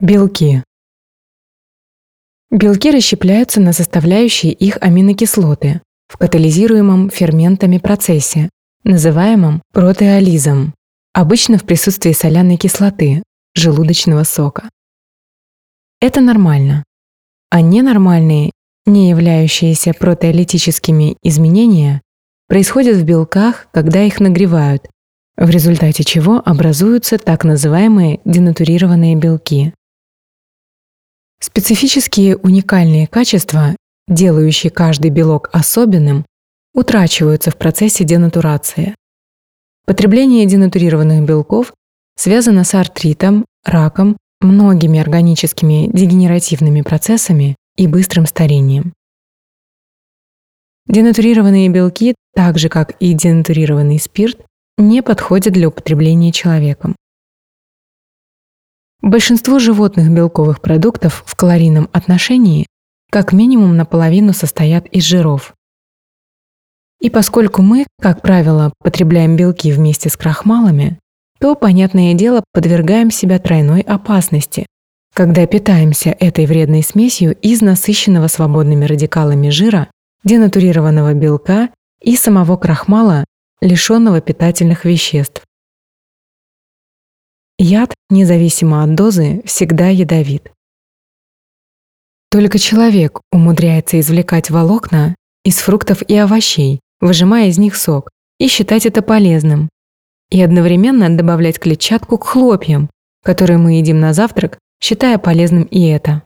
Белки. Белки расщепляются на составляющие их аминокислоты в катализируемом ферментами процессе, называемом протеолизом, обычно в присутствии соляной кислоты, желудочного сока. Это нормально. А ненормальные, не являющиеся протеолитическими изменения, происходят в белках, когда их нагревают, в результате чего образуются так называемые денатурированные белки. Специфические уникальные качества, делающие каждый белок особенным, утрачиваются в процессе денатурации. Потребление денатурированных белков связано с артритом, раком, многими органическими дегенеративными процессами и быстрым старением. Денатурированные белки, так же как и денатурированный спирт, не подходят для употребления человеком. Большинство животных белковых продуктов в калорийном отношении как минимум наполовину состоят из жиров. И поскольку мы, как правило, потребляем белки вместе с крахмалами, то, понятное дело, подвергаем себя тройной опасности, когда питаемся этой вредной смесью из насыщенного свободными радикалами жира, денатурированного белка и самого крахмала, лишенного питательных веществ. Яд, независимо от дозы, всегда ядовит. Только человек умудряется извлекать волокна из фруктов и овощей, выжимая из них сок, и считать это полезным. И одновременно добавлять клетчатку к хлопьям, которые мы едим на завтрак, считая полезным и это.